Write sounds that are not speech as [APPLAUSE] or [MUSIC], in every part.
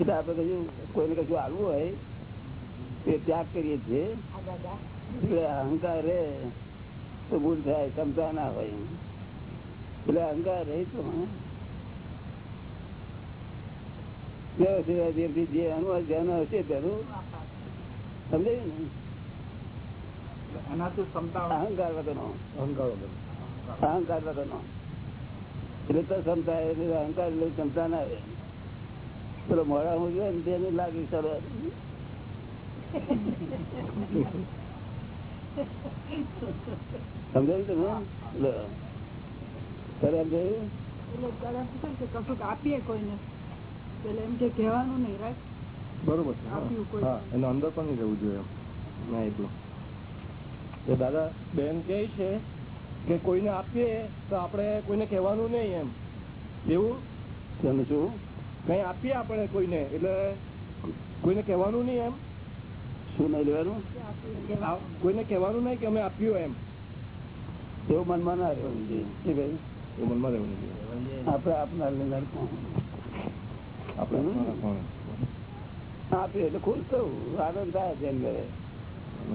એટલે આપડે કશું કોઈને કશું આવવું હોય તે ત્યાગ કરીએ છીએ. એટલે અહંકાર રે તો ભૂલ થાય ક્ષમતા ના હોય. એટલે અહંકાર રહી તો જે અનુભવ ધ્યાન હશે તેનું સમજાયું ને? એનાથી ક્ષમતા અહંકાર વગરનો. અહંકાર વગર અહંકાર વગરનો. એટલે તો ક્ષમતા અહંકાર એટલે ક્ષમતા ના આવે પેલો મોડા હું જોઈએ ને તેની લાગી સમજાયું તમે આપીએ કોઈને. એટલે એમ કે કહેવાનું નહીં રાઈટ બરોબર આપ્યું એનો અંદર પણ નહીં રહેવું જોઈએ. ના એટલું. દાદા બેન કે છે કે કોઈને આપીએ તો આપણે કોઈને કહેવાનું નહીં એમ. એવું? તમે કઈ આપીએ આપણે કોઈને? એટલે કોઈને કહેવાનું નહીં એમ? શું નહીં લેવાનું? કોઈને કહેવાનું નહીં કે અમે આપ્યું એમ? એવું મનમાં ના રહેવું જોઈએ. એવું મનમાં રહેવું નહીં આપણે આપનાર? આપણે આપીએ એટલે ખુશ થવું. આનંદ થાય છે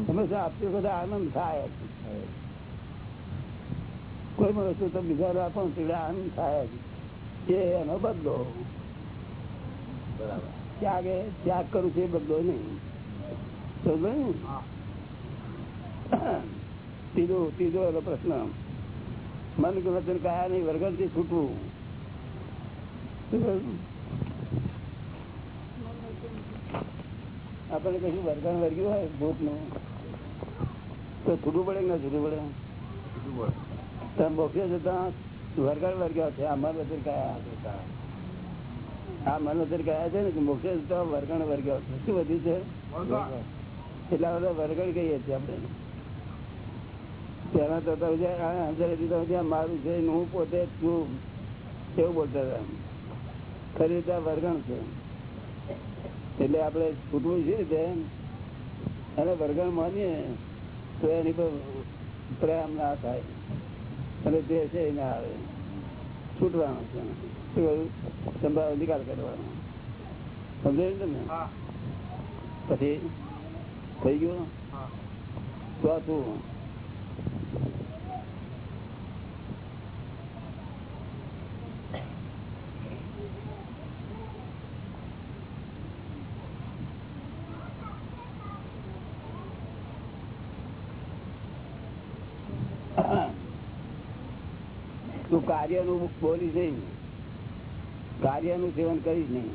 હંમેશા આપ્યું બધા આનંદ થાય. કોઈ પણ વસ્તુ તમે બીજા આપો એટલે આનંદ થાય જ. એ એનો બદલો. ત્યાગે ત્યાગ કરું છું એ બદલો નહીં. સમજો ને? ત્રીજો ત્રીજો એનો પ્રશ્ન. મન વચન કયા નહીં વર્ગનથી છૂટવું આપણે કશું વર્ગણ વર્ગ્યું હોય ભૂખનું તો છૂટવું પડે કે ના છૂટવું પડે. તમે વચન કયા છે? ને મારું છે હું પોતે છું. એવું બોલતા હતા ખરી રીતે વર્ગણ છે. એટલે આપણે છૂટવું છે તે અને વર્ગણ માનીએ તો એની પર પ્રેમ ના થાય. અને તે છે એને આવે છૂટવાનું છે. શું સંભાવ નિકાલ કરવાનો. સમજાયું ને તમે? પછી થઈ ગયું? તો તું કાર્યનું બોલીશ નહીં કાર્યનું સેવન કરીશ નહીં.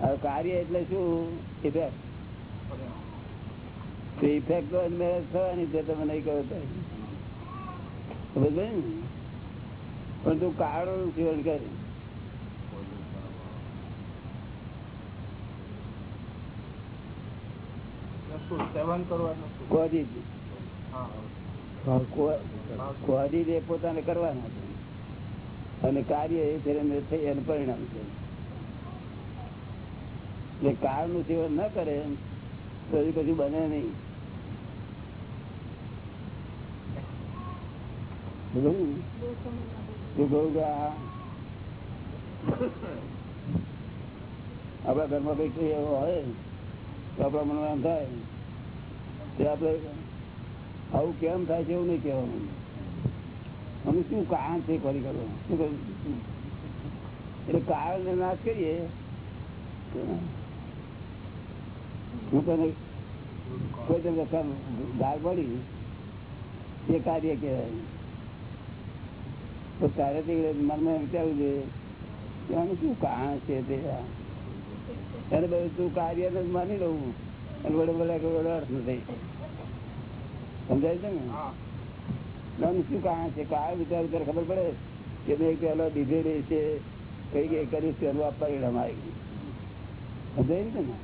હવે કાર્ય એટલે શું? ઇફેક્ટ ઇફેક્ટ મેરેજ થવાની છે તમે નહીં કહો સમજ ને? પણ તું કારણોનું સેવન કર. સેવન કરવાનું હા એ પોતાને કરવાના છે. અને કાર્ય એ ફેર એને થઈ એનું પરિણામ છે. એટલે કાળનું સેવન ન કરે, તો હજી કશું બને નહીં. બરોબર તું કહું કે આ આપણા ઘરમાં કઈ એવો હોય, તો આપણા મનમાં એમ થાય, કે આપણે આવું કેમ થાય છે એવું નહીં કહેવાનું. અમે શું કારણ છે ફરી કરો શું કહ્યું? એટલે કારણ નાશ કરીએ હું તને કોઈ તને ગાળ પડી. એ કાર્ય કહેવાય. તો તારે મનમાં વિચારવું જોઈએ કે આનું શું કારણ છે તે? એને બધું તું કાર્ય માની લઉં. અને વડે વડે અર્થ નથી. સમજાય છે ને? શું કારણ છે? કયા વિચાર વિચાર ખબર પડે કે મેં પેલો દીધેલી છે કઈ કઈ કરીશ પેલું આ પરિણામ આવી ગયું. સમજાય છે ને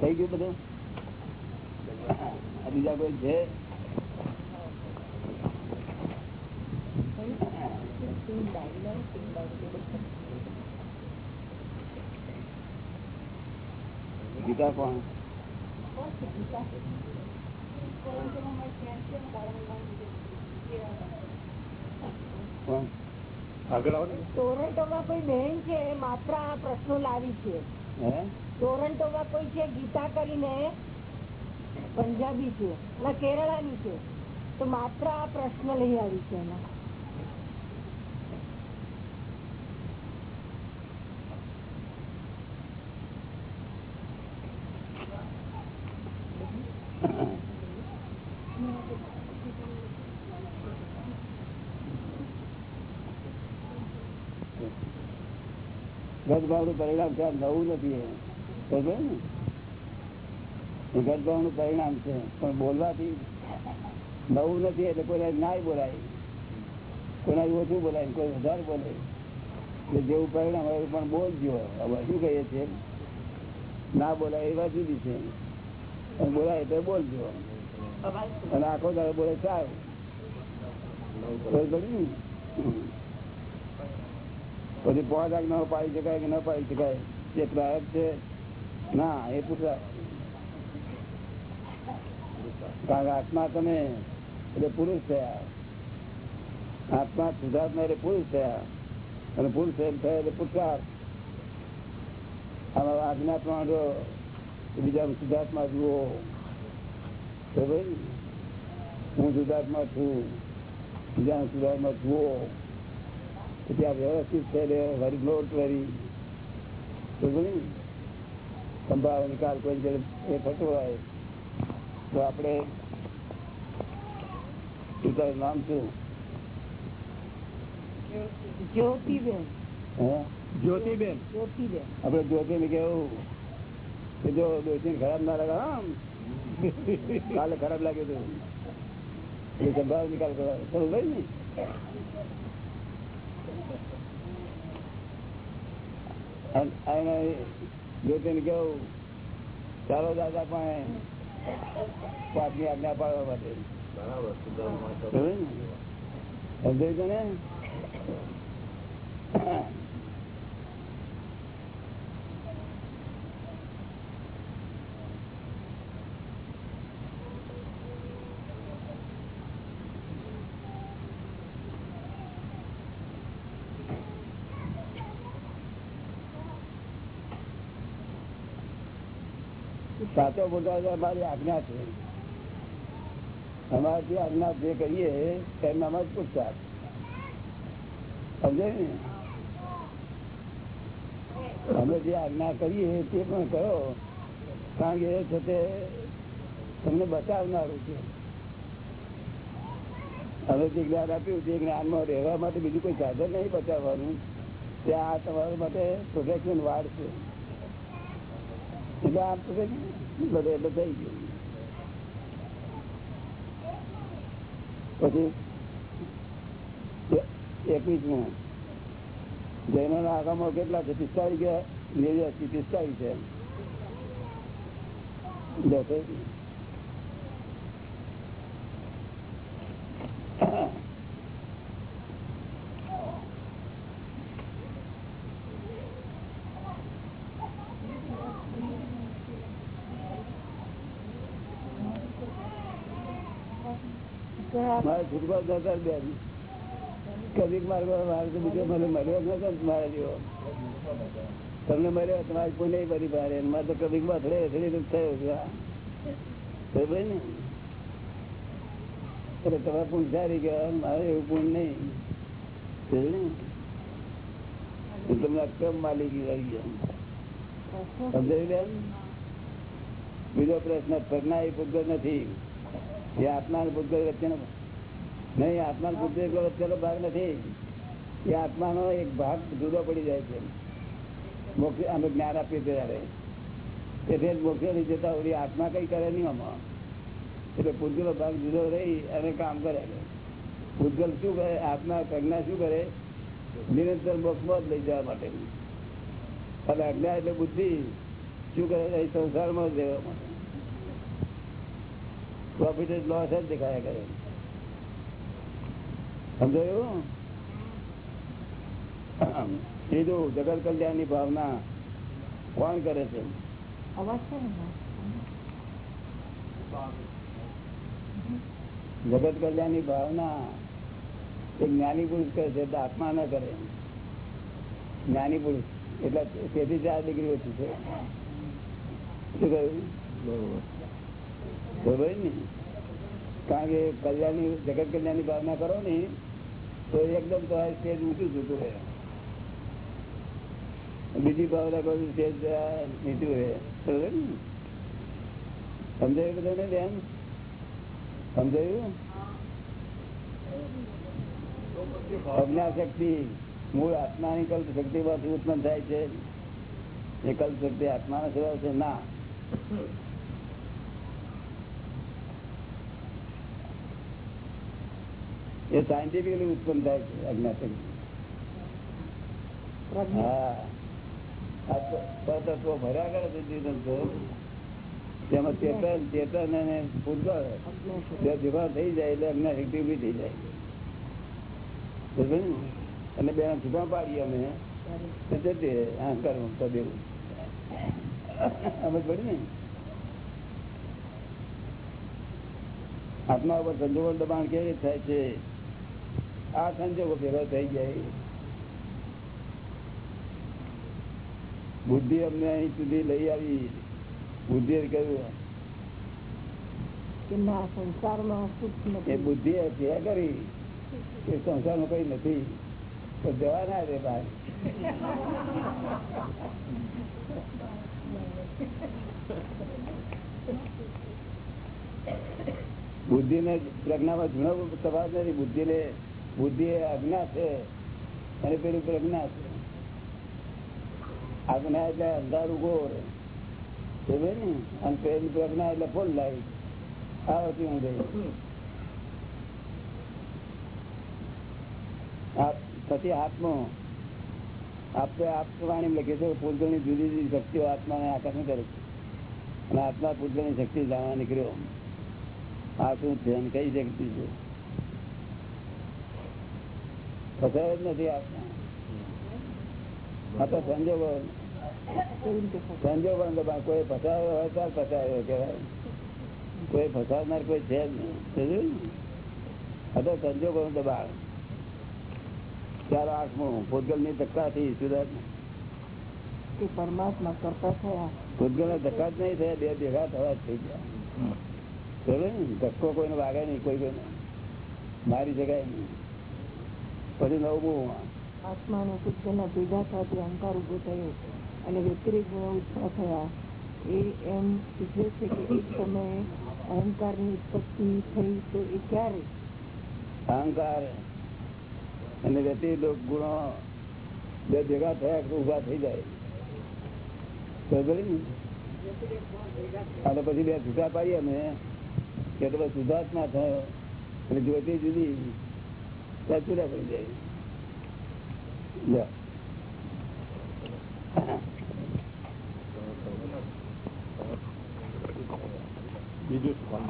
થઈ ગયું બધું? બીજા કોઈ છે? ગીતા કોણ. ટોરન્ટોમાં કોઈ બહેન છે માત્ર આ પ્રશ્નો લાવી છે. ટોરન્ટોમાં કોઈ છે ગીતા કરીને પંજાબી છે અને કેરળાની છે તો માત્ર આ પ્રશ્ન લઈ આવી છે એમાં ગતભાવનું પરિણામ છે નવું નથી ગતભાવનું પરિણામ છે, પણ બોલવાથી નવું નથી, એટલે કોઈ ના બોલાય. કોના ઓછું બોલાય કોઈ વધારે બોલે. જેવું પરિણામ હોય એવું પણ બોલજો. હવે શું કહીએ છીએ? ના બોલાય એ વાત જુદી છે. બોલાય તો બોલજો. અને આખો દાડો બોલે સારું. પછી પાંચ આગ ન પાડી શકાય કે ન પાડી શકાય જે પ્રાયત છે. ના, એ પૂછા. કારણ કે આત્મા તમે, એટલે પુરુષ થયા. આત્મા સુધાર્થમાં એટલે પુરુષ થયા. અને પુરુષ થયા એટલે પુરસ્કાર. આમાં આજ્ઞા પ્રમાણ જો બીજા સુધાર્થમાં જુઓ, તો ભાઈ, હું સુધાર્થમાં છું. બીજા સુધાર્થમાં જુઓ. તો ત્યાં વ્યવસ્થિત છે વરી નોટ વરી સંભાવ નિકાલ કોઈ જગ્યાએ એ થતો હોય તો આપણે શું તારું નામ શું જ્યોતિબેન હે જ્યોતિબેન જ્યોતિબેન આપણે જોતે ને કેવું કે જો દોષી ખરાબ ના લાગે આમ કાલે ખરાબ લાગ્યું હતું એટલે સંભાવ નિકાલ કરવા થોડું ભાઈ ને અને જોતે ને કેવું ચાલો દાદા પણ પાપની આજ્ઞા પાડવા માટે બરાબર? સમજાયું ને સાચો બોલતા અમારી આજ્ઞા છે. અમારી આજ્ઞા જે કરીએ, તેમ અમારે પૂછતા સમજે ને? અમે જે આજ્ઞા કરીએ, તે પણ કરો. કારણ કે એ છે તે તમને બચાવનારું છે. હવે જે જ્ઞાન આપ્યું, તે જ્ઞાનમાં રહેવા માટે બીજું કોઈ સાધન નહીં બચાવવાનું. તે આ તમારા માટે પ્રોટેક્શન વાડ છે. એટલે આ protection બધે એટલે થઈ ગયું. પછી એકવીસમું જૈનો ના આગામાં કેટલા છે? પિસ્તાળીસ કે નેવ્યાસી, પિસ્તાળીસ છે લે થઈ ગયું. મારે બેન. મળ્યો નતો જેવો. તમને મળ્યો તમારી પુણ્ય બધી ભારે મારે તો કદીકમાં થોડે થોડી થયો ને? તમારે પુણ્ય સારી ગયા મારે એવું પુણ્ય નહીં. તમને અક્રમ માલિકી રહી ગયા? બેન? બીજો પ્રશ્ન પ્રજ્ઞા એ પૂતગલ નથી. જે આત્મા પૂતગલ વચ્ચેનો નહીં આત્મા પૂતગલ વચ્ચેનો ભાગ નથી. એ આત્માનો એક ભાગ જુદો પડી જાય છે. મોક્ષ અમે જ્ઞાન આપીએ ત્યારે. તેથી મોક્ષ જતા હોય આત્મા કઈ કરે નહીં આમાં. એટલે પૂતગલ ભાગ જુદો રહી અને કામ કરે પૂતગલ શું કરે? આત્મા પ્રજ્ઞા શું કરે? નિરંતર મોક્ષમાં જ લઈ જવા માટે અને અજ્ઞા એટલે બુદ્ધિ. શું કરે? એ સંસારમાં જ રહેવા માટે. પ્રોફિટ લોસ જ દેખાયા કરે. સમજાયું? ત્રીજું જગત કલ્યાણની ભાવના કોણ કરે છે? જગત કલ્યાણની? ભાવના એ જ્ઞાની પુરુષ કરે છે આત્મા ના કરે. જ્ઞાની પુરુષ એટલે તેથી ચાર ડિગ્રી ઓછી છે. શું કહ્યું? બરોબર ને કારણ કે કલ્યાણની જગત કલ્યાણની ભાવના કરો ને તો એકદમ તમારે સ્ટેજ ઊંચું જતું રહે બીજી ભાવના કરો સ્ટેજ નીચું રહે સમજાયું બધાને બેન સમજાયું? અજ્ઞા શક્તિ મૂળ આત્માની કલ્પ શક્તિ માંથી ઉત્પન્ન થાય છે. એ કલ્પ શક્તિ આત્માનો સ્વભાવ છે ના. એ સાયન્ટિફિકલી ઉત્પન્ન થાય છે અજ્ઞા શક્તિ હા. આ તો તત્વો ભર્યા કરે છે જીવતંત્રો તેમાં ચેતન ચેતન અને બે ભેગા થઈ જાય એટલે અજ્ઞા શક્તિ ઊભી થઈ જાય. અને બે છૂટા પાડીએ અમે. જતી અહંકાર મમતા દેવું. સમજ પડી ને? આત્મા ઉપર સંજોગો દબાણ કેવી થાય છે? આ સંજોગો ભેગો થઈ જાય. બુદ્ધિ અમને અહીં સુધી લઈ આવી. બુદ્ધિ કહ્યું ના સંસારમાં એ બુદ્ધિ કરી. કે સંસારમાં કઈ નથી. તો જવા ના રે બહાર બુદ્ધિ ને પ્રજ્ઞામાં જુણવું સવાર નથી. બુદ્ધિ ને બુદ્ધિ એ અજ્ઞા છે, અને પેલું પ્રજ્ઞા છે. આજ્ઞા એટલે અંધારું સમજે ને? અને પેલી પ્રજ્ઞા એટલે ફૂલ લાઈટ આવતી ઊંધે આપ- પછી આત્મો. આપણે આપવાણી લખે છે પૂતગલની જુદી જુદી શક્તિઓ આત્માને આકર્ષણ કરે છે. અને આત્મા પૂતગલની શક્તિ જાણવા નીકળ્યો. આ શું છે? અને કઈ શક્તિ છે? ફસાયો જ નથી આત્મા આ તો સંજોગો કેવી રીતે થશે? સંજોગો ને દબાણ. કોઈ ફસાયો હોય તો ફસાયો કહેવાય. કોઈ ફસાવનાર કોઈ છે જ નહીં. સમજ્યું? ને? આ તો સંજોગો નું દબાણ ચાલો આઠમું ભૂતગલની ધક્કાથી સુધાર કે પરમાત્મા કરતા થયા. ભૂતગલ ના ધક્કા જ નહીં થયા બે ભેગા થવા જ થઈ ગયા. બરોબર ને ધક્કો કોઈને વાગે નહીં કોઈ કોઈને. મારી શકાય નહીં. પછી નવમું આત્મા અને શુદ્ધના ભેગા થવાથી અહંકાર ઊભો થયો અને વ્યતિરિક ગુણો ઉત્પન્ન થયા એ એમ સૂચવે છે કે એક સમયે અહંકારની ઉત્પત્તિ થઈ તો એ ક્યારે અહંકાર અને વ્યતિ ગુણો બે ભેગા થયા કે ઊભા થઈ જાય બરોબર ને? અને પછી બે છૂટા પાડીએ અમે કે તો પછી શુદ્ધાત્મા થયો. અને જ્યોતિ જુદી ત્યાં છૂટા પડી જાય લ્યો. બીજું શું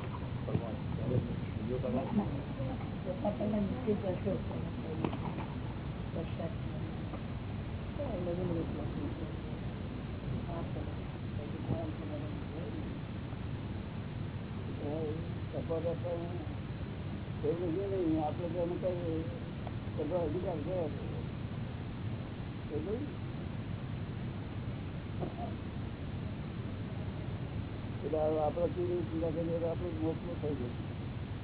એવું છે નહીં, આપણે તો. એટલે હવે કેવી ચિંતા કરીએ તો આપણું મોક્ષ થઈ ગયું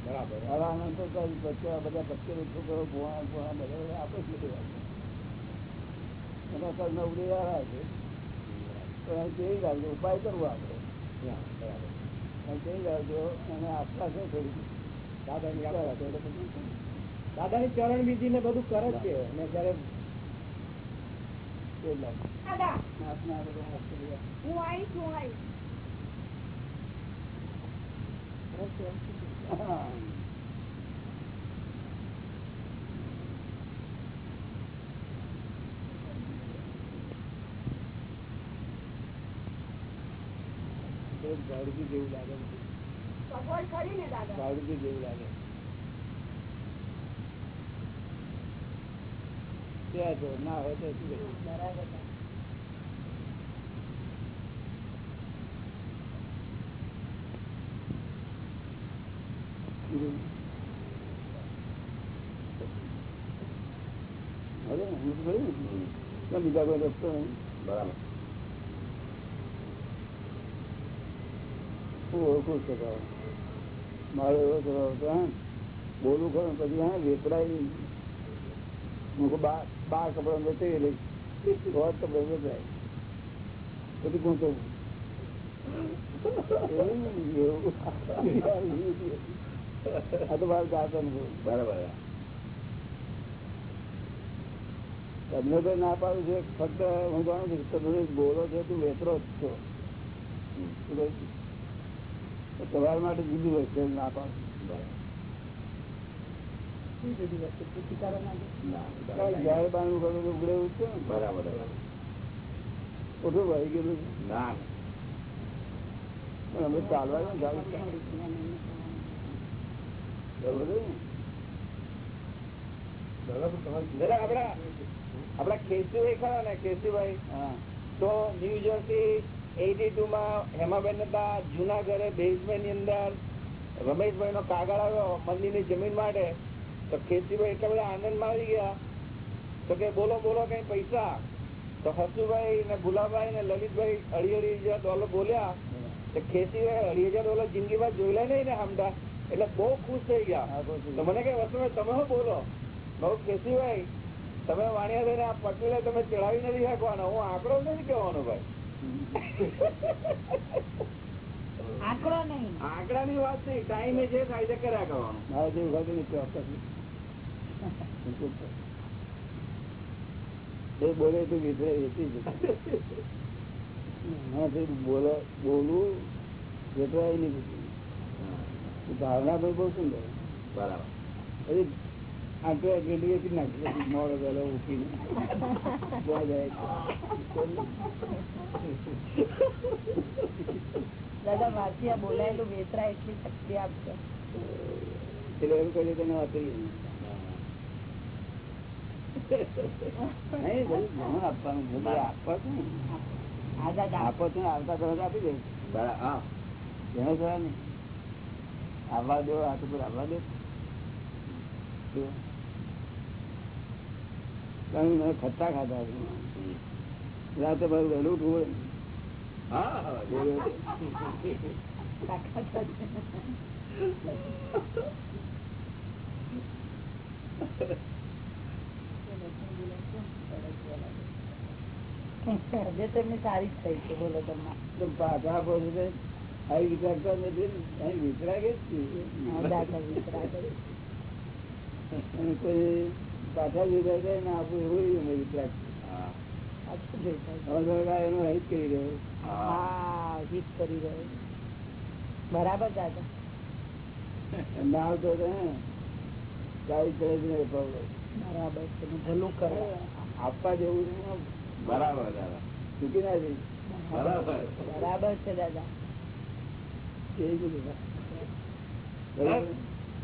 બરાબર કેવી લાગજો ઉપાય કરવો આપણે છે દાદાની દાદાની ચરણ વિધિ ને બધું કરે છે અને જયારે દાદા. જેવું લાગે છે. ઝાડકી જેવું લાગે. ત્યાં જો ના હોય તો. કેમ બીજા કોઈ રસ્તો નહીં. બરાબર. હું ઓળખું સ્વભાવ મારો એવો સ્વભાવ હતો હા. બોલું ખરું પછી હા વેપરાય. હું બાર કપડા વેચાઈ લઈશ રોજ કપડા વેચાય પછી એવું? આ તો મારું જાત બરાબર. તમને તો ના પાડું છે ફક્ત હું જાણું છું તમે બોલો છો તું વેતરો જ છો? તમારા માટે જુદી વસ્તુ ના આપડા કેસુભાઈ ખરા ને કેશુભાઈ હા. તો ન્યુ જર્સી એટી ટુ માં હેમાબેન હતા જૂના ઘરે બેઝમેન્ટની અંદર રમેશભાઈ નો કાગળ આવ્યો મંદિરની જમીન માટે તો ખેતીભાઈ એટલા બધા આનંદમાં આવી ગયા. તો કે બોલો બોલો કઈ પૈસા? તો હસુભાઈ ને ભુલાભાઈ ને લલિતભાઈ અઢી અઢી હજાર ડોલર બોલ્યા. તો ખેતીભાઈ અઢી હજાર ડોલર જિંદગી માં જોયેલા નહીં ને હમદા એટલે બહુ ખુશ થઈ ગયા. તો મને કઈ વસ્તુ તમે શું બોલો? બહુ ખેતીભાઈ તમે વાણિયા થઈને આ પટેલે તમે ચડાવી નથી શકવાનો. હું આંકડો નથી કહેવાનો ભાઈ. આંકડો નહીં. આંકડા ની વાત નહીં ટાઈમે જે થાય તે કર્યા કરવાનું. મારે જેવું ખાતું નથી ચોક્કસ એ બોલે તો વિતરે વેચી જશે બોલવું વેચવાય નહીં. ભાવના ભાઈ બહુ સુંદર. બરાબર. મોડો વહેલો ઉઠીને. દાદા વાંચી આ બોલાયેલું વેતરા એટલી શક્તિ આપશે એટલે એવું કરીએ તેને વાપરીએ નહીં બધું ઘણું આપવાનું છે આપો છો આવતા કરો આપી દે. બરાબર હા. ઘણો ખરા નહીં આવવા દો આ તો આવવા દો. જો. કારણ કે મેં ખટ્ટા ખાધા છે રાતે મારું વહેલું ઉઠવું હોય ને. હા હા તાકાત છે. તબિયત એમની સારી જ થઈ છે બોલો તમે તો પાછા આપો છો તે આવી વિચારતા નથી અહીં વિતરાગે જ છે. હા, દાદા કરે. પાછા ને આપવું એવું પાછું એનો હિત કરી રહ્યો હા હિત કરી રહ્યો બરાબર દાદા? ના આવતો. બરાબર ભલું કરે. આપવા જેવું છે ને, બરાબર દાદા. ચૂકી ના જઈ બરાબર. બરાબર છે દાદા.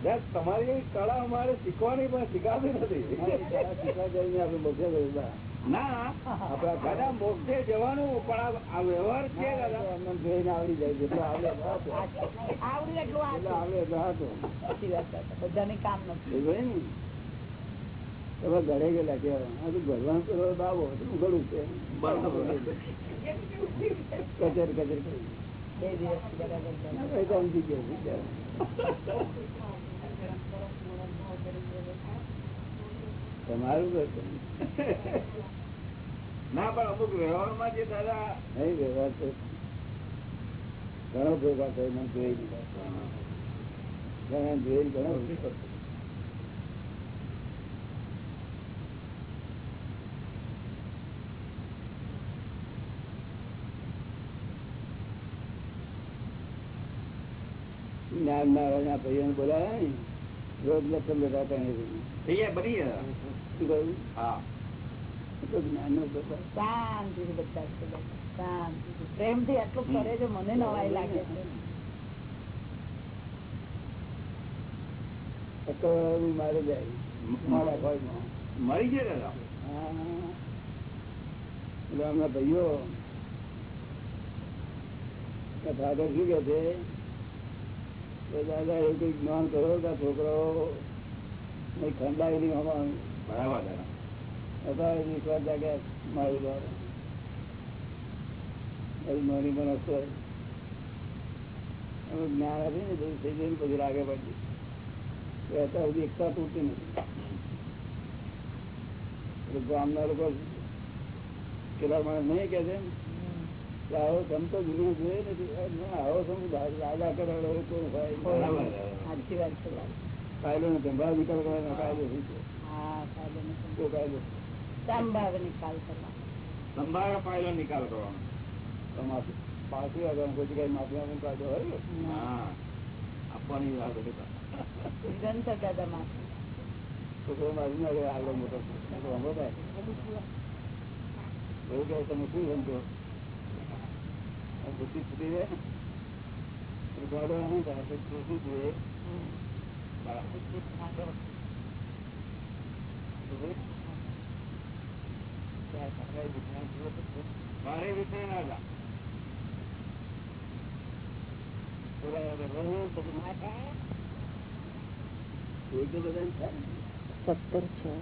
તમારી એવી કળા અમારે શીખવાની પણ શીખાતી નથી. ના આપણા દાદા મોક્ષે જવાનું પણ આ- વ્યવહાર છે દાદા. જોઈને આવડી જાય જેટલો આવડે. આવડી એટલું હતો. બધાને કામ નથી. તમે ઘરે ગયેલા કેવા આ ભગવાન બાબો તો ઉઘડું છે. કચર કચર. કરી બે દિવસ સમજી ગયો તમારું ના પણ અમુક વ્યવહારમાં જે દાદા નહીં વ્યવહાર તો ઘણો ભેગા થયો મને જોઈ લીધા. ઘણા જોઈ ઘણો જ્ઞાન ના ભાઈઓ બોલાવે ને? રોજ લક્ષણ બેઠા કઈ થઈ જાય બની ગયા શું કહ્યું હા તો જ્ઞાન નો પ્રભાવ શાંતિથી બધા છે દાદા. શાંતિથી પ્રેમથી આટલું કરે છે મને નવાઈ લાગે છે અકળ મારે જાય મારા ભાઈમાં મરી ગયા દાદા હા. એટલે હમણાં ભાઈઓ ફાધર શું કે છે કે દાદા એવું કઈ જ્ઞાન કરો કે છોકરાઓ ખંડાય નહીં અમારું બરાબર અત્યારે વિશ્વાસ જાગ્યા મારું દ્વારા હજી નોની મને અમે જ્ઞાન આપી ને બધું થઈ જાય પછી રાગે પડી. અત્યાર સુધી એકતા તૂટતી નથી. ગામના લોકો કેટલા માણસ નહીં કે છે આવો સમતો જુદું જોઈએ નથી. આવો સમ દાદા કરાવે એવું કોઈ બરાબર. હોય સાચી વાત છે કાયદો નથી. ભાવ નિકાલ કરવાનો કાયદો શું છે? કાયદો કાયદો? સંભાવે નિકાલ કરવા સંભાળ પાયલો નિકાલ કરવાનો. તો માફી પાછી આગળ કોઈ જગ્યાએ માફી આપવાનો કાયદો હોય હા. આપવાની વાત હતી. નિરંતર દાદા માં તો કોઈ માફી ના કરે આગળ મોટો એવું કહે તમે શું સમજો? બુદ્ધિ છૂટી જાય તો નહીં તો જોઈએ મારે વિષય ના. સત્તર છે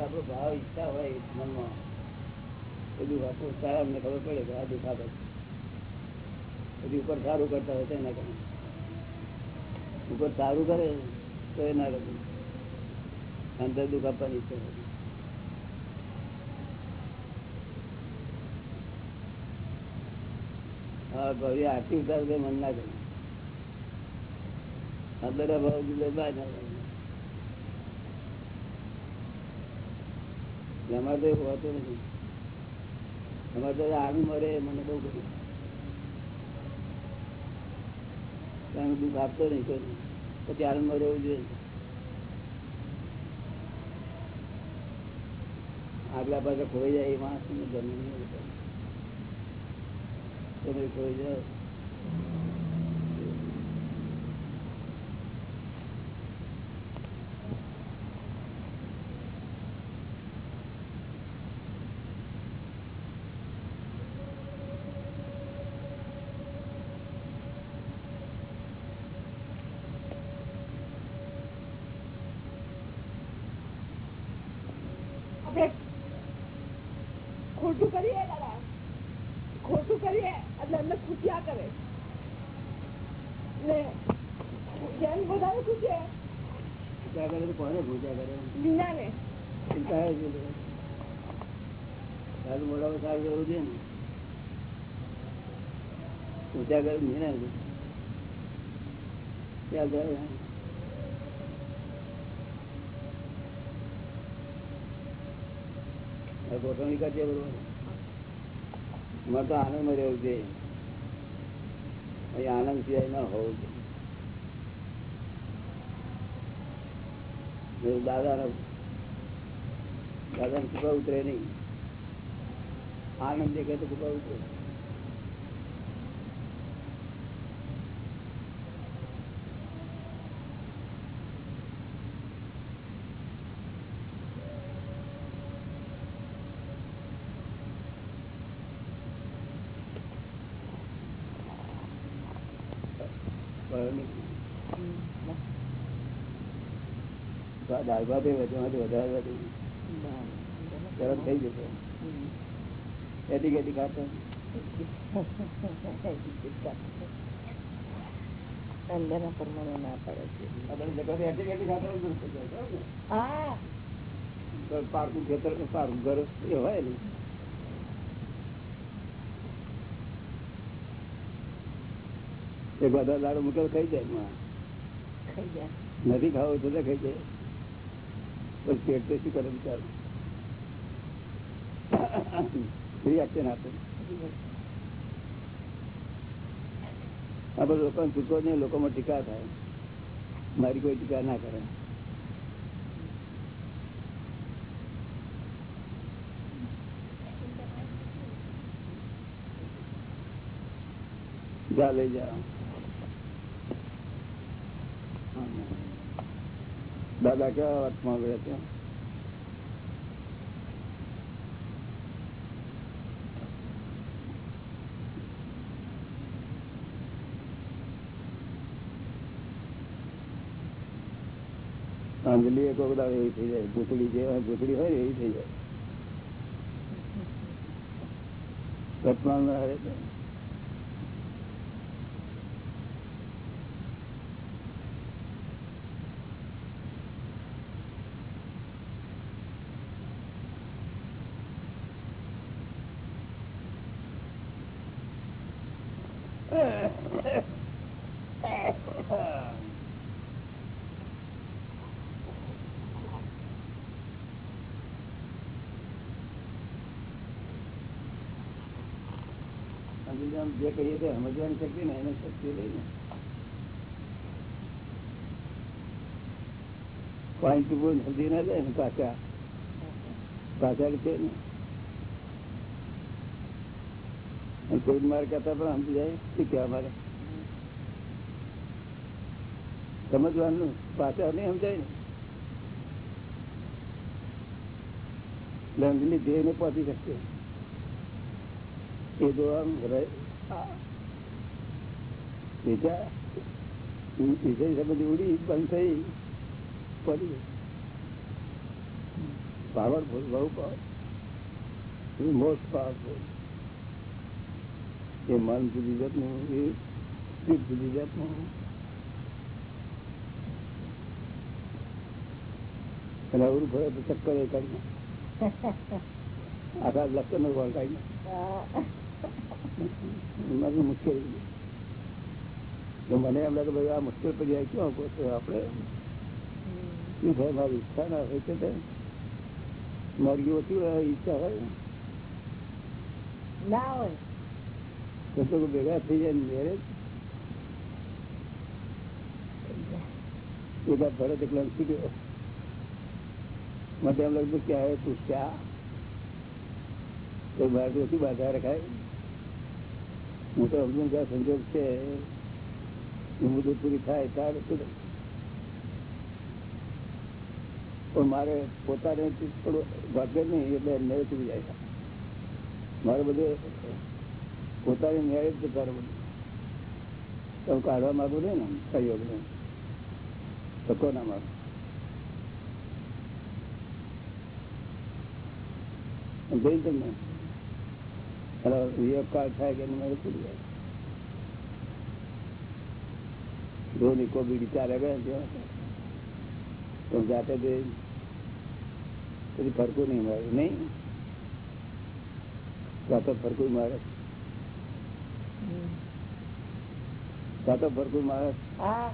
આપડો ભાવ ઈચ્છા હોય મનમાં. ખબર પડે કે આ દુખાતો પછી ઉપર સારું કરતા હોય તો એના કરે ઉપર સારું કરે તો એ ના અંદર દુઃખ આપવાની ઈચ્છા. હા ભાઈ આરતી ઉતાર મન ના કરે. અંદર ભાવ જુદો બહાર ના તો એવું હોતું નથી. અમારે તો આનું મરે, મને બહુ ગમે. કારણ દુઃખ આપતો નહીં કોઈ. પછી આનું મરે જોઈએ. આગલા પાસે ખોઈ જાય એ માણસ ને ગમે તમે ખોઈ જાઓ આપણે ખોટું કરીએ દાદા ખોટું કરીએ એટલે એમને ખુશિયા કરે ને જેમ વધારે ખુશે પૂજા કરે તો કોને પૂજા કરે મીના ને ચિંતા છે સારું મોડા સારું કરવું છે ને પૂજા કરે ને ને ત્યાં જાય હવે ગોઠવણી કરજે બરોબર અમારે તો આનંદમાં રહેવું છે. અહીં આનંદ સિવાય ના હોવું જોઈએ. દાદા દાદા કૃપા ઉતરે નહીં. આનંદ દેખાય તો કૃપા ઉતરે. દાળ બે એ વધારે વધુ તરત થઈ જશે. એટી કેથી કાપે? અંદરના પરમાણુ ના પડે છે? હા. પારકું ખેતર પારકું ઘર એ હોય ને? એક બધા દાડો મૂકેલ ખાઈ જાય નથી ખાવું તો ખાઈ જાય. પછી પેટ તો શું કરે બિચારું રિએક્શન આપે આપણે લોકોને ચૂકો નહીં લોકોમાં ટીકા થાય મારી કોઈ ટીકા ના કરે જા લઈ જાઓ દાદા કેવા અર્થમાં ગયા છે અંજલી એક વખત આવે એવી થઈ જાય. ભૂતળી જે હોય, ભૂતળી હોય એવી થઈ જાય. [LAUGHS] વર્તમાનમાં આમ જે કહીએ તે સમજવાની શક્તિ ને એને શક્તિ લઈને પાણી જલ્દી ના જાય ને પાછા. પાછા છે ને કોઈ મારે કહેતા પણ સમજી જાય, શું કહેવા મારે? સમજવાનું? પાછા નહીં સમજાય ને? એટલે અંજલિ ને પહોંચી શકશે એ જો વિચાર વિષય સંબંધી ઉડી બંધ થઈ. પડી. પાવરફુલ બહુ પાવર. મોસ્ટ પાવરફુલ એ મન જુદી જાતનું એ ચિત્ત જુદી જાતનું. અને અવરું ફરે તો ચક્કર એ કાઢી [LAUGHS] આખા લક્ષણ નો કાઢી એમાં મુશ્કેલ મને એમ લાગે ભાઈ આ મુશ્કેલ પડી જાય ક્યાં છો આપણે? શું થાય? મારી ઈચ્છા ના હોય છે મારી ઓછી ઈચ્છા હોય? ના હોય. તો ભેગા થઈ જાય મેરેજ એકા ભરત એકલા શીખ્યો મને એમ લાગતું ક્યાં તું ક્યાં? તો બહાર ઓછી બાધા રખાય? હું તો સમજુ જ્યાં સંજોગ છે એ મુદત પૂરી થાય ત્યારે તો પણ મારે પોતાને થોડું ભાગ્ય નહીં, એટલે મેળ થઈ જાય. મારે બધું પોતાની મેળ જ તારે બધું તમે કાઢવા માંગુ ને સહયોગ ને તકો ના માગો? જોઈ તમને? અરે વિયોગ કાળ થાય કે એની મેરેજ થઈ જાય ધોની કોબીડી ચાલે ગયા ત્યાં તો જાતે જ પછી ફરકું નહીં મારે નહીં જાતો ફરકું મારે જાતો ફરકું મારે હા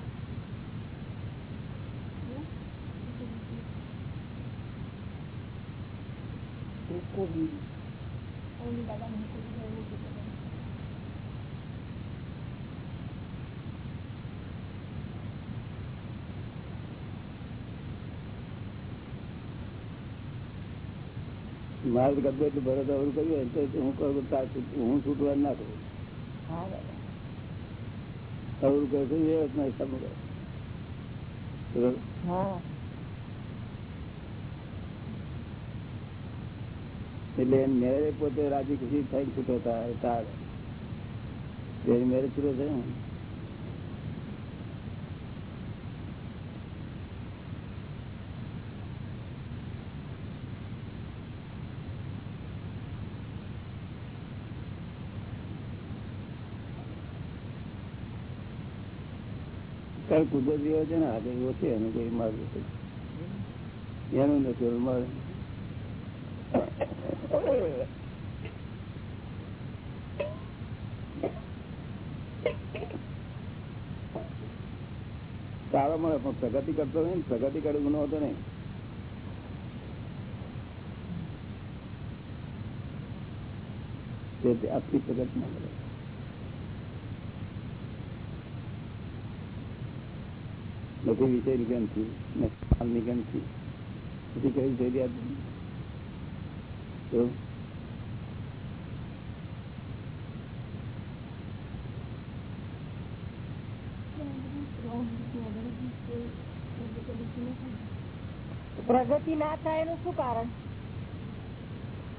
મારે ગબ્બે એટલું ભરત અવરું કર્યું તો હું કરું હું છૂટવા ના કરું. અવરું છે એ રીતના હિસાબ કરે બરોબર? હા એટલે એમ મેરે પોતે રાજી ખુશી થઈ છૂટો થાય મેરેજ છૂટો છે ને? કઈ કુદરતી છે ને આજે એવો છે, એનું કોઈ માર્ગ છે એનું નથી મારે સારો મળે, પણ પ્રગતિ કરતો નહીં, પ્રગતિ કરે ગુનો હતો નહીં. આટલી પ્રગતિ ના મળે. નથી વિષયની ગમથી નથી માલની ગમથી પછી કઈ જરૂરિયાત પ્રગતિ ના થાય એનું શું કારણ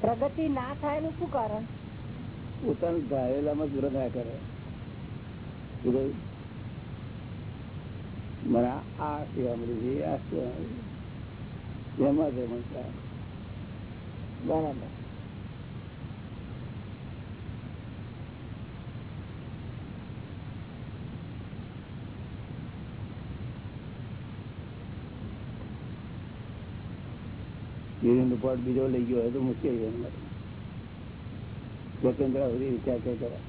પ્રગતિ ના થાય એનું શું કારણ પોતાનું ગાયેલામાં દૂર ના કરે મને આ- સેવા મળી છે આ સેવા મળી છે. એમાં જ. બરાબર. યુરિન રિપોર્ટ બીજો લઈ ગયો હોય તો મુશ્કેલ સ્વતંત્ર સુધી વિચાર કઈ કરે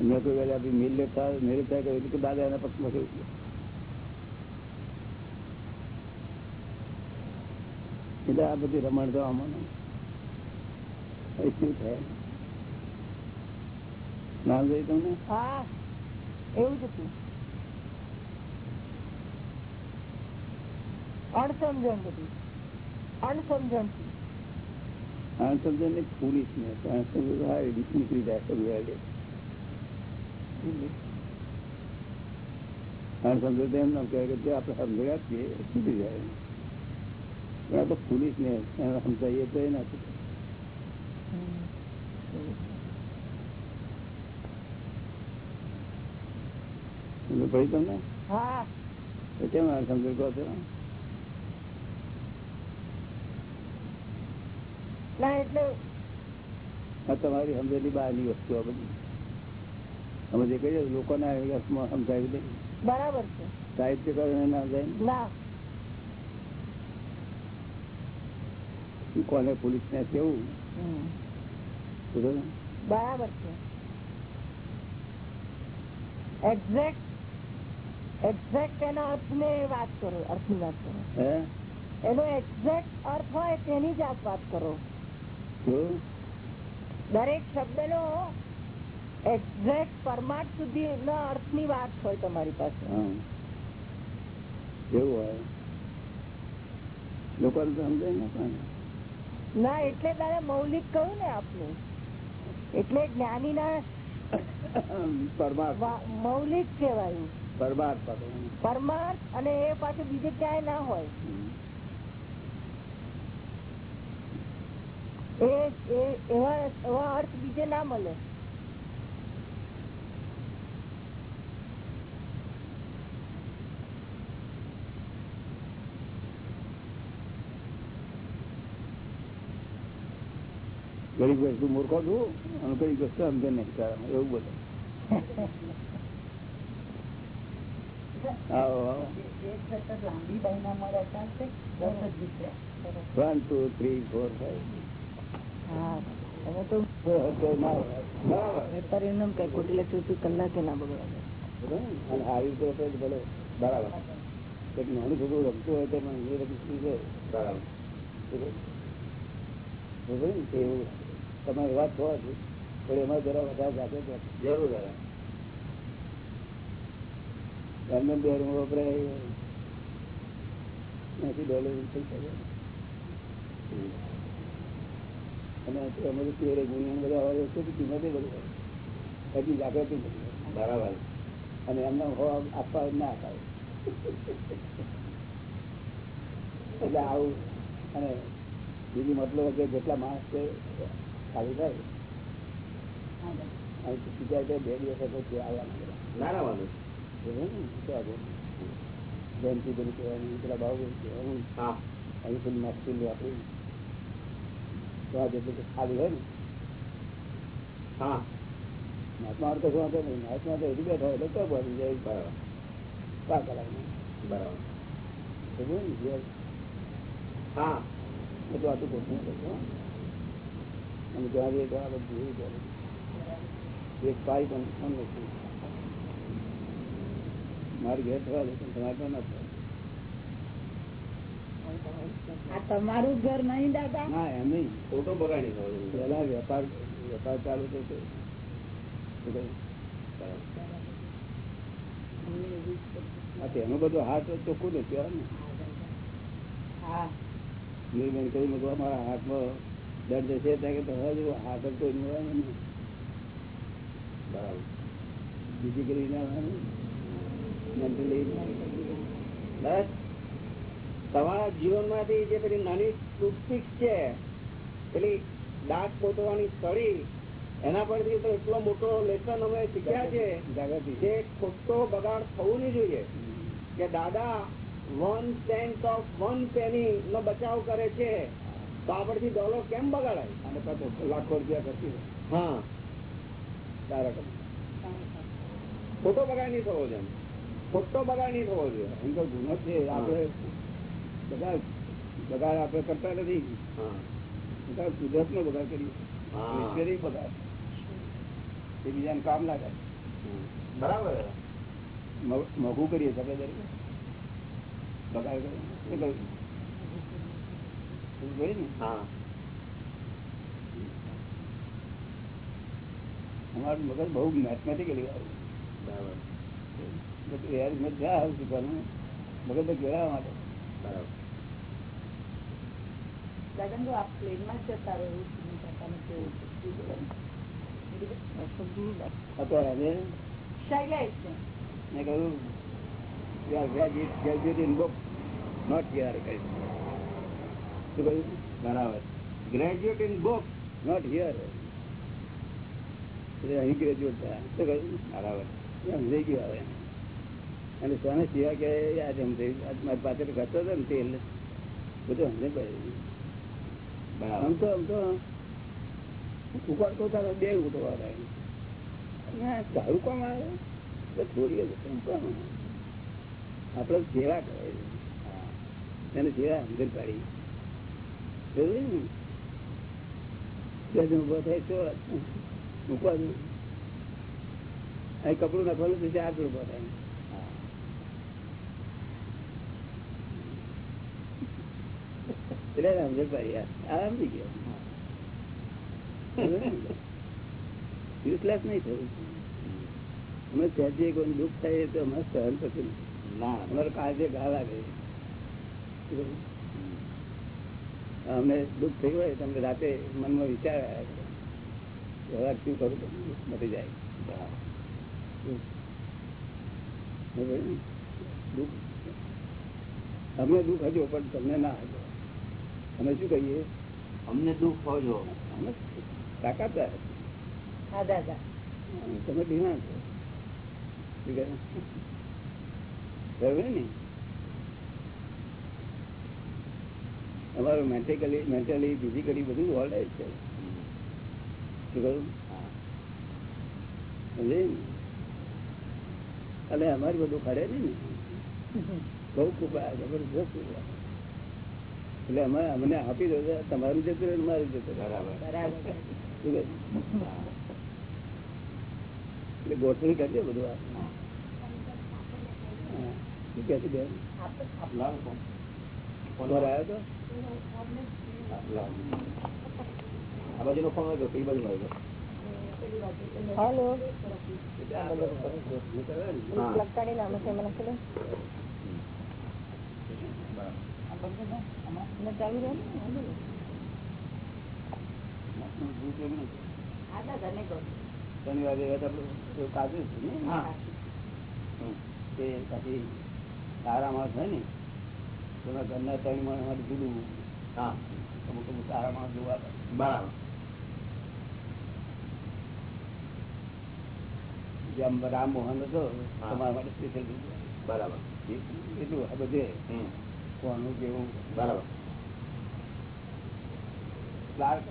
મેં કોઈ વેલા મિલ લેતા મેં લેતા કર્યું કે દાદા એના પક્ષમાં કેવું એટલે આ બધી રમણ તો આમાં શું થાય. નામ જોઈ તમને? હા એવું જ હતું. અણસમજણ બધી. અણસમજણ. થી અણસમજણ ને પોલીસ ને અણસમજણ હા એ નીકળી જાય સમજાય અણસમજણ તો એમ નામ કહેવાય કે જે આપણે સમજ્યા છીએ એ છૂટી જાય. પણ તો પોલીસ ને સમજાવીએ તો એ નથી તમને? કેમ કહો છો? તમારી સમજેલી બહારની વસ્તુ આ બધી. અમે જે કહીએ લોકોના સમજાવી દે બરાબર છે. સાહિત્યકારો ના જાય ના ને. કોને પોલીસ ને કેવું બરાબર છે. એક્ઝેક્ટ એક્ઝેક્ટ એના અર્થને વાત કરો અર્થની વાત કરો. એનો એક્ઝેક્ટ અર્થ હોય તેની જ આપ વાત કરો. દરેક દરેક શબ્દનો એક્ઝેક્ટ પરમાર્થ સુધી ના અર્થની વાત હોય તમારી પાસે. એવું હોય. લોકોને તો સમજાય ને ના એટલે તારે મૌલિક કહ્યું ને આપને. એટલે જ્ઞાની ના મૌલિક કેવાયું પરમાર્થ. પરમાર્થ અને એ પાછું બીજે ક્યાંય ના હોય. એ એ- એવા એવા અર્થ બીજે ના મળે. ગરીબ વસ્તુ મૂર્ખો છું અને ગરીબ વસ્તુ સમજે નહીં એવું one two three four five ચોથી કલાકે ના બગડે આવી રીતે ભલે. બરાબર. એક નાનું છોકરું રમતું હોય તો પણ એ રમતું છે બરાબર. બરાબર. ને? તે એવું. તમારી વાત છો જ. પણ એમાં જરા વધારે જાતે જરૂર એમને વપરાય એસી ડોલર થઈ શકે અને એમાં તેરે ગુણિયા બધા હોય છે તો કિંમત બધી હજી જાગૃતિ નથી. બરાબર. અને એમને આપવા ના અપાય. એટલે આવું અને બીજું મતલબ કે જેટલા માણસ છે ખાલી થાય. બે દિવસ વાંધો જયંતિ પેલી કહેવાની પેલા ભાવ કહેવાનું અહીં પેલી નાખી આપણી તો આ જેટલું ખાલી હોય ને. હા. મહાત્મા અર્થ શું નહીં. મહાત્મા તો હજી બેઠા એટલે તો પહોંચી જાય. બરાબર. પાંચ કલાકમાં. બરાબર. હા. તો આટલું કરશો અને જ્યાં જઈએ ત્યાં બધું જોયું ત્યારે એક પાઈ પણ પણ નથી મારી ઘેર થવા દે પણ તમારે પણ નથી તમારું ઘર નહીં દાદા? ના એમ નહીં. ફોટો બગાડી પેલા વેપાર વેપાર ચાલુ તો છે. શું કહ્યું? આ તેનો બધો હાથ ચોખ્ખું નથી ને. હા. નિર્માણ કરી મૂકવા મારા હાથમાં દર્દ છે ત્યાં કે તો આગળ જો જ કોઈ મળે ને બરાબર. બીજી કરી ના મેન્ટલી બસ. તમારા જીવનમાંથી જે પેલી નાની ટૂથપીક છે પેલી દાંત પોતવાની સળી એના પરથી તો એટલો મોટો લેસન અમે શીખ્યા છે જાગૃતિ. કે ખોટો બગાડ થવું નહીં જોઈએ. કે દાદા one cent of one penny નો બચાવ કરે છે. તો ડોલર કેમ બગાડાય? અને લાખો રૂપિયા ખર્ચી હા. કર ખોટો બગાડ નહીં થવો જોઈએ. ખોટો બગાડ નહીં થવો જોઈએ. એમ તો ગુનો છે. આપણે બધા બગાડ આપણે કરતા નથી. હા. બધા કુદરત નો બગાડ કરીએ. બગાડ. એ બીજાને કામ લાગે બરાબર. મોઘું કરીએ દરેક. બગાડ કરીએ શું કહ્યું? એવું કહ્યું ને હા અમારું મગજ બહુ મેથમેટિકલી બરાબર. બધું યાર મેં જ્યાં આવું શીખવાનું મગજ તો કેળવવા માટે. બરાબર. દાદા તો આપ જતા મેં કહ્યું are graduate, graduate in book, not here. કહ્યું. બરાબર. Graduate in book not here એટલે અહીં ગ્રેજ્યુએટ થયા. શું કહ્યું? બરાબર. સમજાઈ ગયું આવે અને સ્વામી સિવા કે યાદ સમજાયું આજ મારી પાસે કરતો હતો ને તેલ. બધું સમજે પડે બરાબર. આમ તો આમ તો ઉપાડતો તારો બે ઉઠો આવે તારું કોણ આવે? કોમ આવે? આપણે સેવા કરે એને સેવા અંદર કાઢી જોયું ને બે ઊભો થાય તો મૂકવાનું અહીં કપડું નાખવાનું છે ચાર ઊભો થાય એટલે યાર આરામ થઈ ગયો યુઝલેસ નહીં થયું અમે સહેજે કોઈ દુઃખ થાય તો અમે સહન થતું. ના અમારે કાળજે ઘા લાગે અમને દુઃખ થયું હોય તમને રાતે મનમાં વિચાર આ શું કરું મટી જાય. દુઃખ. અમને દુઃખ હજો પણ તમને ના હજો. અમે શું કહીએ? અમને દુઃખ હજો અમે તાકાત તમે ધીમા છો. શું કહે? ને? અમારું મેન્ટિકલી મેન્ટલી ફિઝિકલી બધું ઓલરાઈટ છે. શું કહ્યું સમજે અને અમારું બધું ખડે નહીં ને? બહુ ખૂબ જબરજસ્ત એટલે અમે અમને આપી દો તમારું જતું રહે મારું જતું બરાબર બરાબર. શું કહે? એટલે ગોઠવણી કરજો બધું આ. હા. શું કહે છે બેન? આવ્યો તો? લાવ. આ ફોન બાજુ ને ચાલુ રહે ને? હા. દાદા ને. કહું શનિવારે એ આપણે એવું કાઢ્યું છે ને? તે પછી સારા માણસ હોય ને? તેમાં ઘરના ત્રણ માણસ માટે જુદું. હા. અમુક અમુક સારા માણસ જોવા બરાબર. જેમ રામ મોહન હતો તમારા માટે સ્પેશિયલ બરાબર. એટલું આ બધે. કોનું કેવું? બરાબર. ક્લાર્ક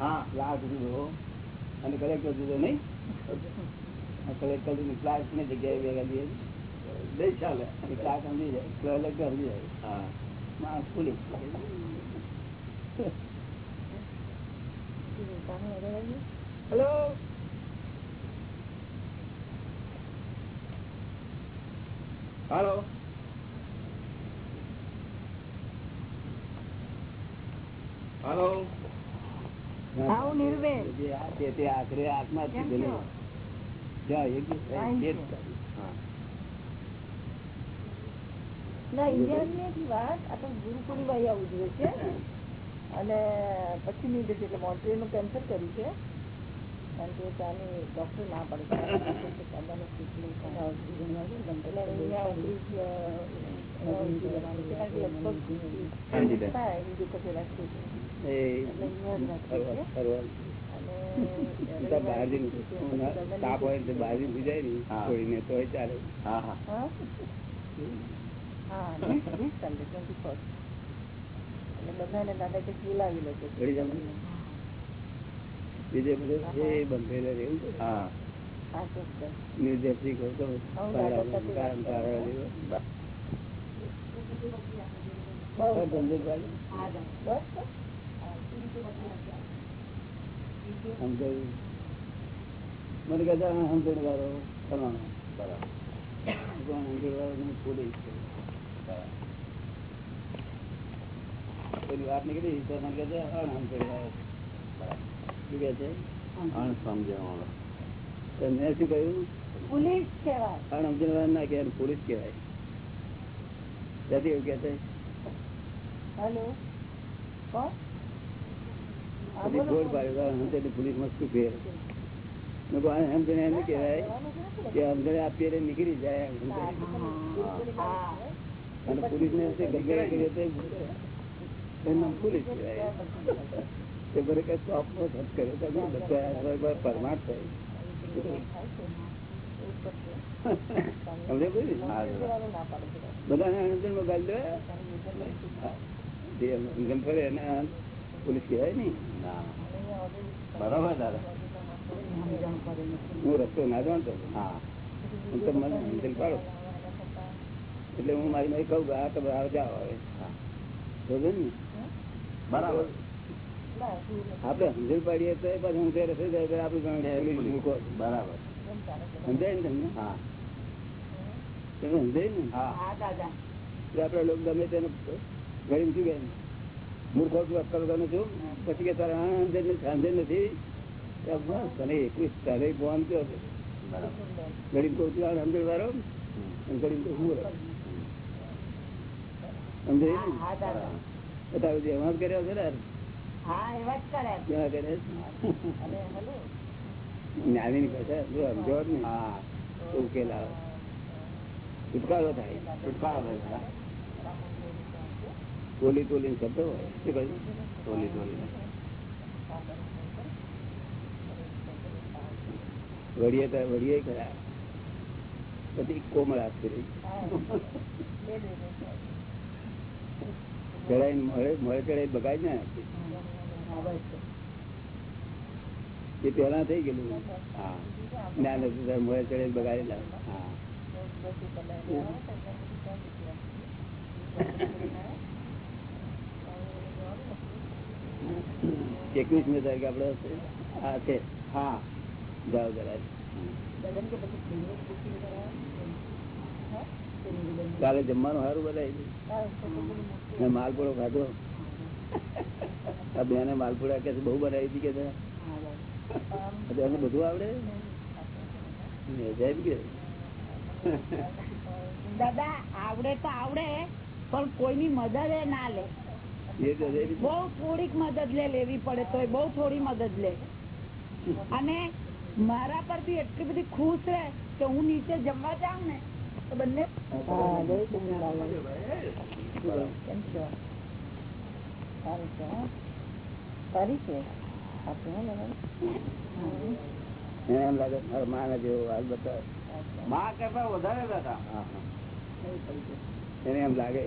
હા. ક્લાર્ક જુદો. અને કલેક્ટર જુદો નહીં? [LAUGHS] કલેક્ટર ક્લાર્કની જગ્યાએ ભેગા થઈએ બે ચાલે. અને ક્લાર્ક સમજી જાય કલેક્ટર સમજી જાય માણસ પોલીસ હેલો હાલો હાલો આખરે આત્મા જ કેમ છે છો? જ્યાં યોગ્ય થાય તે જ કરે. હા ના ઇન્ડિયાની વાત આપણે તો ગુરુ પૂર્ણિમા ઉજવે છે. અને પછી ની ડેટ એટલે મોન્ટ્રીયલનું કેન્સલ કર્યું છે. કારણ કે ત્યાંની ડોક્ટર ના પડે છે. છે. છે. તાપ હોય બહાર જઈને ને છોડીને તો ચાલે. હા. હા? હા હા next week Sunday, 21st. એટલે બધાને દાદા કે બોલાવી લેજો ઘડી બીજે બધે. મને કહેતા સમજણવાળો ફલાણો. બરાબર સમજણવાળો પૂરી છે. પેલી વાત નીકળી તો મને કહે છે અણસમજણવાળો. શું કહે છે? અણસમજણવાળો તો મેં શું કહ્યું? પોલીસ કહેવાય. અણસમજણવાળો ના કહેવાય પોલીસ કહેવાય. ત્યાંથી એવું કહે છે? હેલો? પછી ગોળ પાડ્યો. પોલીસમાં શું ફેર સમજણ એમ કહેવાય કે સમજણ આપીએ નીકળી જાય. અને પોલીસ ને પોલીસ કહેવાય તે બરે કઈ સ્ટોપ નો કર્યો તો બધા પરમાર્થ થાય. સમજે કોઈ ના પાડે છે. બધાને આનંદમાં દે જે સમજણ એને પોલીસ કહેવાય ને? બરાબર દાદા. હું રસ્તો ના જાણતો. હા. હું તો મને સમજણ પાડો. એટલે હું મારી મારી કહું કે આ તમે આવે જાઓ. સમજે ને? બરાબર. આપડે સમજણ પાડીએ તો પછી હું થઈ જાય આપડે બરાબર. સમજાય ને તમને? હા. તમે સમજાય ને? હા. આપડે લોકો ગમે તેને ગરીબ શું કે મૂર્ખો છું અક્કલ ગમે છું પછી કે તારે સાંજે નથી, તને એકવીસ તારે ફોન કયો છે. ગરીબ કહું છું સમજણ વાળો? ગરીબ કહું સમજાય ને? હા દાદા તારું એમાં કર્યો છે ને? છે? જ્ઞાની ની પાસે સમજો ને. હા. ઉકેલ આવે. છુટકારો થાય. છુટકારો થાય ટોલી ટોલી શબ્દ હોય. શું કહ્યું? ટોલી ટોલી વડીએ તો વડીએ ખરા. પછી કોમળ આપતી કરી. ચડાઈ મળે ચડાઈ બગાડ ના. એ પેલા થઈ ગયેલું. હા. ત્યારે મળે ચડાઈ બગાડેલા હા. એકવીસમી તારીખે આપડે આ છે. હા. જાઓ કરાય કાલે જમવાનું સારું બનાવી માલપુડો ખાધો? આ બેને માલપુડા કે બહુ બનાવી હતી કે એને બધું આવડે? જાય કે? દાદા આવડે તો આવડે પણ કોઈની મદદ એ ના લે. બઉ બહુ થોડીક મદદ લે લેવી પડે તો બહુ થોડી મદદ લે. અને મારા પર બી એટલી બધી ખુશ રહે કે હું નીચે જમવા જાઉં ને બંને. કેમ છો? સારું છે સારી? એને એમ? લાગે માના જેવો હાલ બતાવે. માં કરતા વધારે દાદા હા હા. એને એમ લાગે.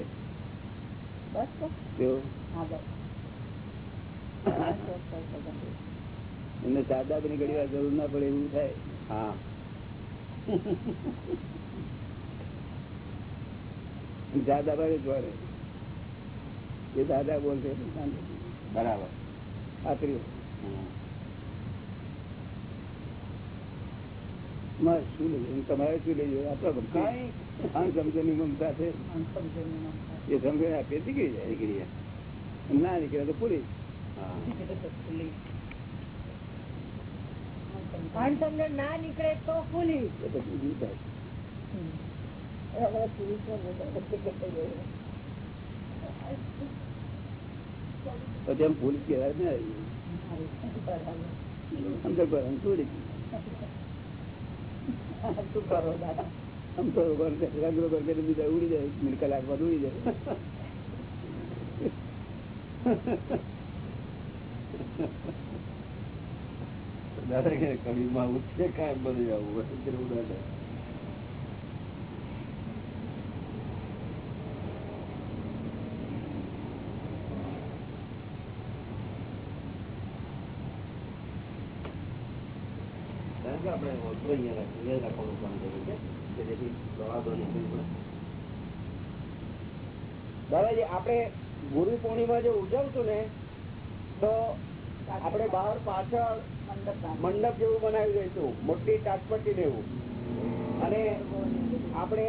બસ. એમને સાદા ની ઘડી વાર જરૂર ના પડે એવું થાય. હા. દાદા ભાઈ જોડે એ દાદા બોલશે બરાબર. ખાતરી શું તમારે શું લેવું? આપડે અણસમજણની મમતા છે એ સમજણ આપીએ નીકળી જાય? ના નીકળે તો પૂરી હા. ના નીકળે તો એ પછી એમ ભૂલ કહેવાય ને અંદર પર બીજા ઉડી જાય મિનિટ કલાક બાદ ઉડી જાય. દાદા કે કડીમાં ઉઠશે કાંઈ બધું આવું એવું દાદા કારણ કે અહીંયા અહીંયા રાખવાનું કામ કર્યું છે કે જેથી દવા દો પડે. દાદાજી, આપણે ગુરુ પૂર્ણિમા જે ઉજવશું ને, તો આપણે બહાર પાછળ મંડપ જેવું બનાવી દઈશું, મોટી ટાટપટ્ટી દેવું અને આપણે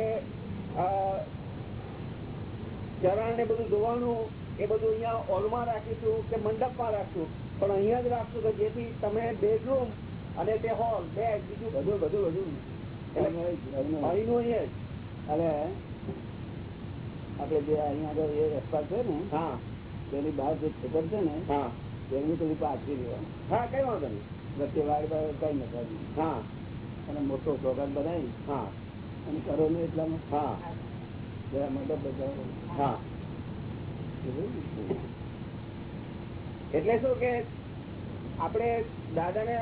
ચરણ ને બધું ધોવાનું, એ બધું અહીંયા હોલમાં રાખીશું કે મંડપમાં રાખશું પણ અહીંયા જ રાખશું કે જેથી તમે બેડરૂમ અને તે હોલ બે બીજું બધું બધું બધું. અહીંનું અહીંયા અરે આપડે જે. અહીંયા આગળ એ રસ્તા છે ને હા. તેની બહાર જે ખેતર છે ને હા. તેની થોડી પાછી રહેવાનું. હા કઈ વાંધો નહીં. વચ્ચે વાડ બાર કઈ નથી હા. અને મોટો પ્રોગ્રામ બનાવી. હા. અને કરો ને એટલામાં? હા. જરા મદદ બચાવો હા. એટલે શું કે આપણે દાદાને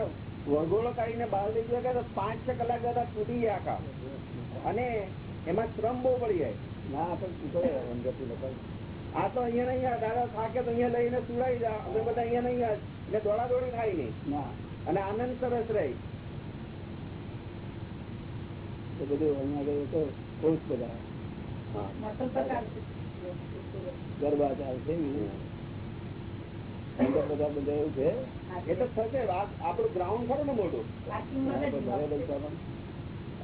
વરઘોડો કાઢીને બહાર લઈ ગયા તો પાંચ છ કલાક દાદા તૂટી ગયા આખા. અને એમાં શ્રમ બહુ પડી જાય. ના અંદરથી આ તો અહીંયા નહીં દાદા થાકે તો અહીંયા લઈને સુડાઈ જા. અમે બધા અહીંયા નહીં એટલે દોડા દોડી થાય નહીં. ના. અને આનંદ સરસ રહે. બધું અહીંયા ગયું તો પુરુષ બધા. હા. ગરબા ચાલશે બધા બધા એવું છે. એ તો થશે આપણું ગ્રાઉન્ડ ખરું ને મોટું?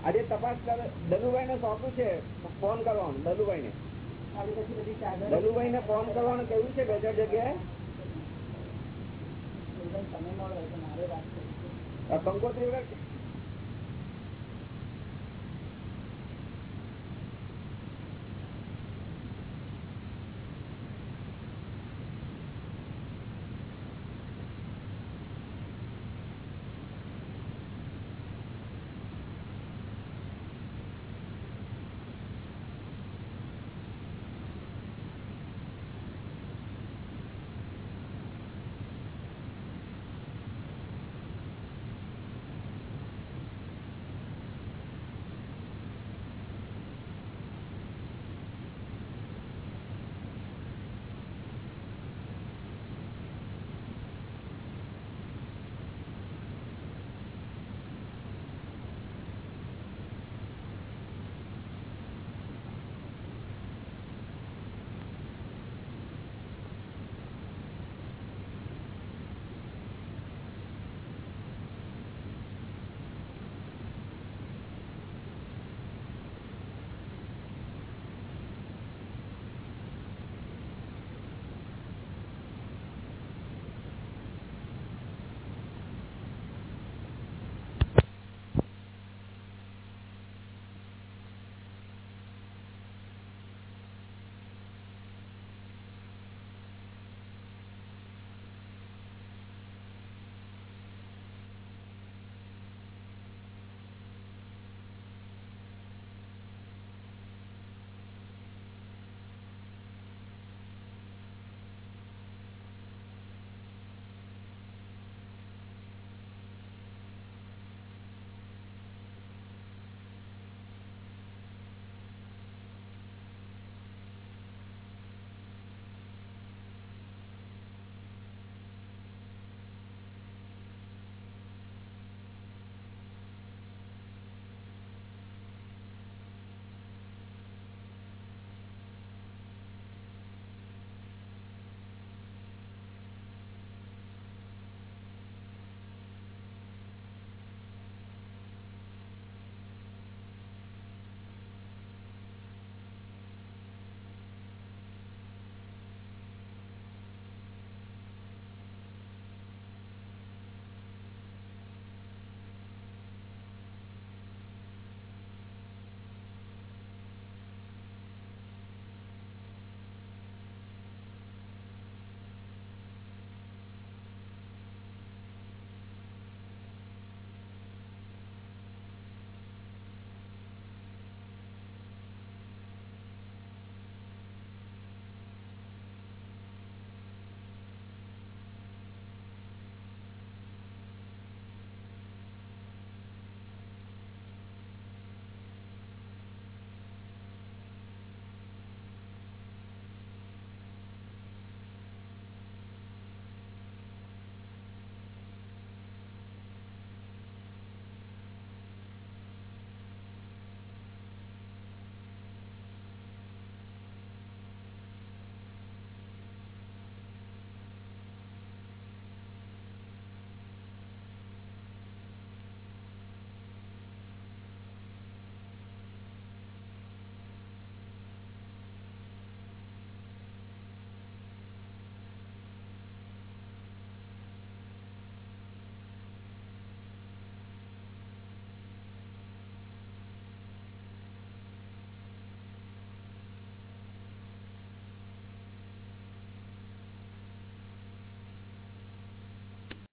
આજે તપાસ કરે. દલુભાઈ ને સોંપ્યું છે ફોન કરવાનું દલુભાઈ ને દલુભાઈ ને ફોન કરવાનું કેવું છે બે ચાર જગ્યાએ કંકોત્રી